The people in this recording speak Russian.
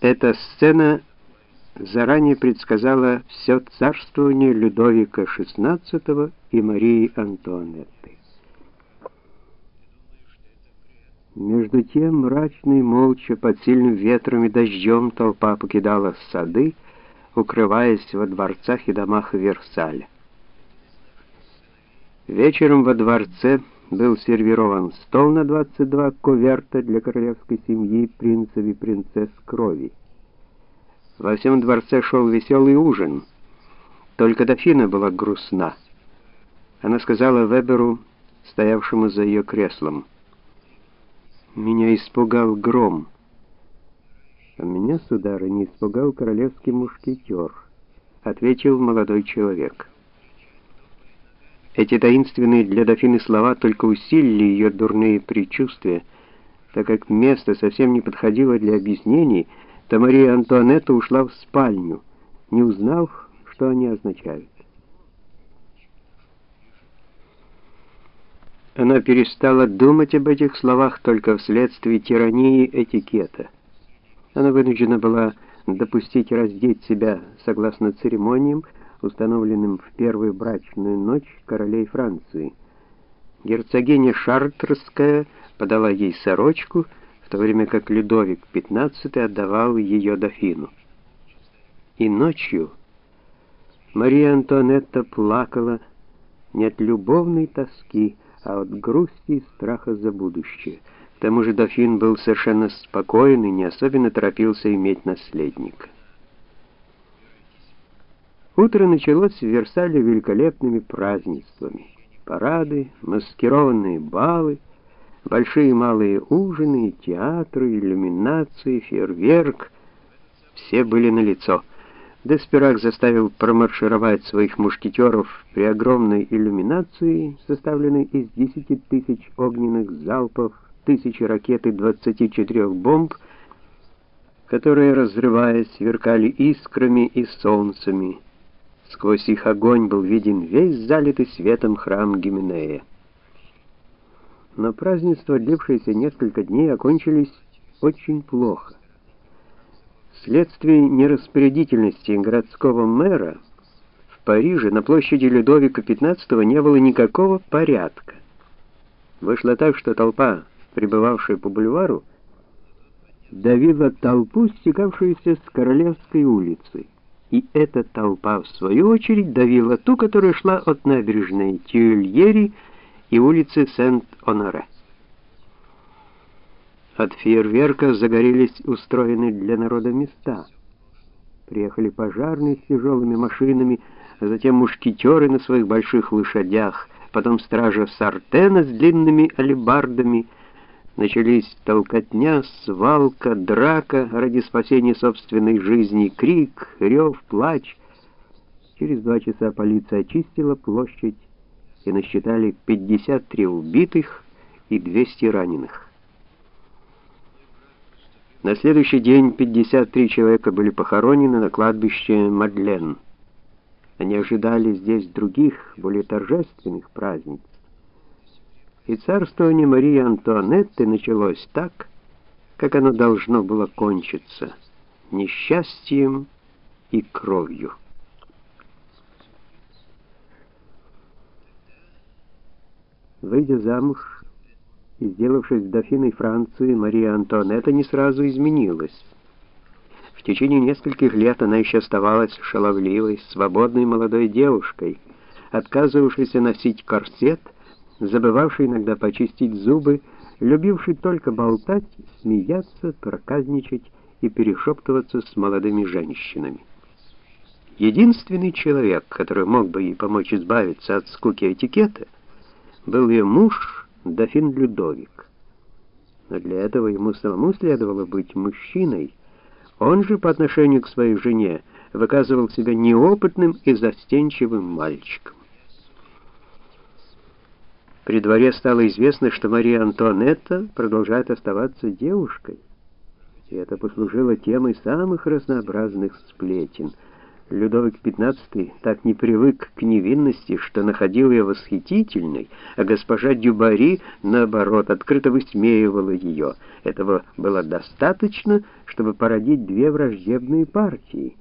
Эта сцена заранее предсказала все царствование Людовика XVI и Марии Антуанетты. Между тем, мрачно и молча, под сильным ветром и дождем толпа покидала сады, укрываясь во дворцах и домах Версаля. Вечером во дворце был сервирован стол на 22 коверта для королевской семьи, принцев и принцесс крови. Во всем дворце шел веселый ужин. Только дофина была грустна. Она сказала Веберу, стоявшему за ее креслом, «Меня испугал гром». «А меня, сударыня, испугал королевский мушкетер», — ответил молодой человек. Эти таинственные для дофины слова только усилили ее дурные предчувствия, так как место совсем не подходило для объяснений, то Мария Антуанетта ушла в спальню, не узнав, что они означают. Она перестала думать об этих словах только вследствие тирании этикета. Она вынуждена была допустить раздеть себя согласно церемониям, установленным в первую брачную ночь королей Франции. Герцогиня Шартрская подала ей сорочку, в то время как Людовик XV отдавал ее дофину. И ночью Мария Антуанетта плакала не от любовной тоски, а от грусти и страха за будущее. К тому же дофин был совершенно спокоен и не особенно торопился иметь наследника. Утро началось в Версале великолепными празднествами. Парады, маскированные балы, большие и малые ужины, театры, иллюминации, фейерверк. Все были налицо. Деспирак заставил промаршировать своих мушкетеров при огромной иллюминации, составленной из 10 тысяч огненных залпов, тысячи ракет и 24 бомб, которые, разрываясь, сверкали искрами и солнцами. Сквозь их огонь был виден весь залитый светом храм Гименея. Но празднества, длившиеся несколько дней, окончились очень плохо. Вследствие нераспорядительности городского мэра в Париже на площади Людовика XV не было никакого порядка. Вышло так, что толпа, прибывавшая по бульвару, давила толпу, стекавшуюся с Королевской улицы и эта толпа, в свою очередь, давила ту, которая шла от набережной Тюильери и улицы Сент-Оноре. От фейерверка загорелись устроенные для народа места. Приехали пожарные с тяжелыми машинами, а затем мушкетеры на своих больших лошадях, потом стража Сартена с длинными алебардами — Начались толкотня, свалка, драка ради спасения собственной жизни, крик, рев, плач. Через два часа полиция очистила площадь и насчитали 53 убитых и 200 раненых. На следующий день 53 человека были похоронены на кладбище Мадлен. Они ожидали здесь других, более торжественных праздников и царствование Марии Антуанетты началось так, как оно должно было кончиться — несчастьем и кровью. Выйдя замуж и сделавшись дофиной Франции, Мария Антуанетта не сразу изменилась. В течение нескольких лет она еще оставалась шаловливой, свободной молодой девушкой, отказывавшейся носить корсет — забывавший иногда почистить зубы, любивший только болтать, смеяться, проказничать и перешептываться с молодыми женщинами. Единственный человек, который мог бы ей помочь избавиться от скуки этикета, был ее муж, дофин Людовик. Но для этого ему самому следовало быть мужчиной. Он же по отношению к своей жене выказывал себя неопытным и застенчивым мальчиком. При дворе стало известно, что Мария Антуанетта продолжает оставаться девушкой. И это послужило темой самых разнообразных сплетен. Людовик XV так не привык к невинности, что находил ее восхитительной, а госпожа Дюбари, наоборот, открыто высмеивала ее. Этого было достаточно, чтобы породить две враждебные партии.